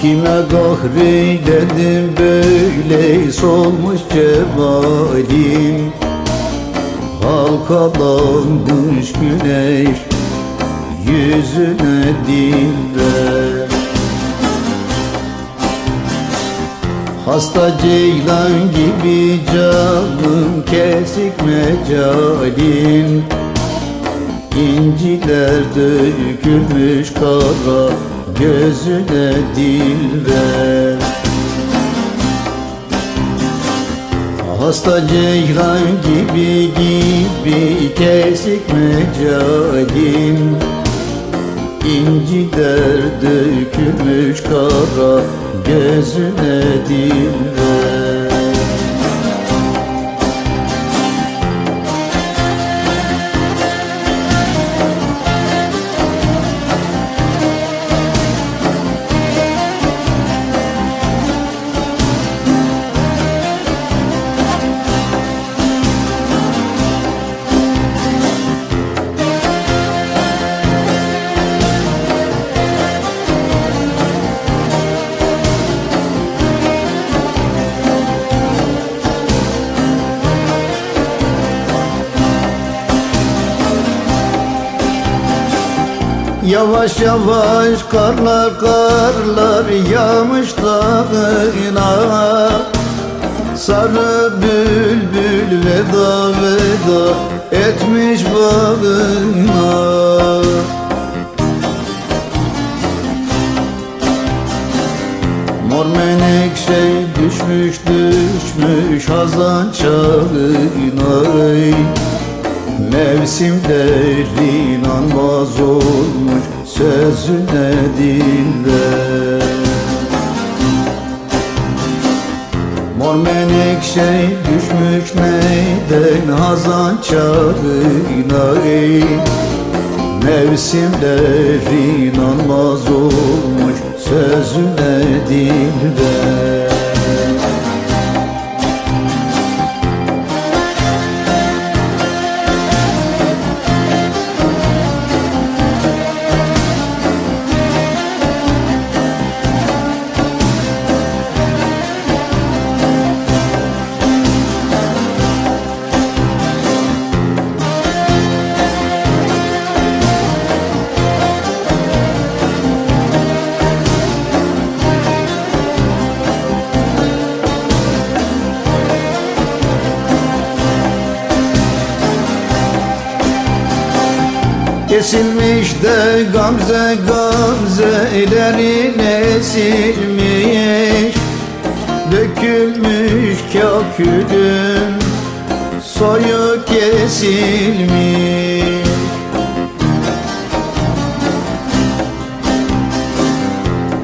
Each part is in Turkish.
Kime kahreyledim böyle solmuş cevalim Halkalanmış güneş yüzüne dilber Hasta ceylan gibi canım kesik mecalim. İnciler dökülmüş kara gözüne dilber Hasta ceylan gibi gibi kesik mecalim İnciler dökülmüş kara gözüne dilber Yavaş yavaş karlar karlar yağmış dağına Sarı bülbül veda veda etmiş bağına. Mor menekşe düşmüş düşmüş hazan çağına Mevsimlerin anmaz olmuş sözüne diller Mor menekşe düşmüş neyden hazan çağına Mevsimlerin anmaz olmuş sözüne dilber Kesilmiş de gamze gamzelerine silmiş Dökülmüş kakülün soyu kesilmiş.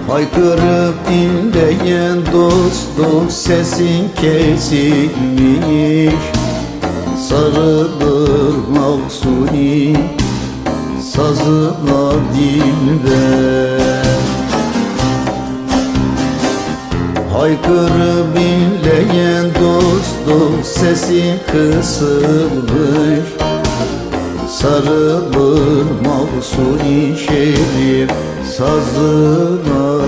Haykırıp inleyen dostum sesin kesilmiş. Sarılır mahsuni sazına dilber Haykırıp inleyen dostum sesim kısılmış. Sarılır mahsuni şerif sazına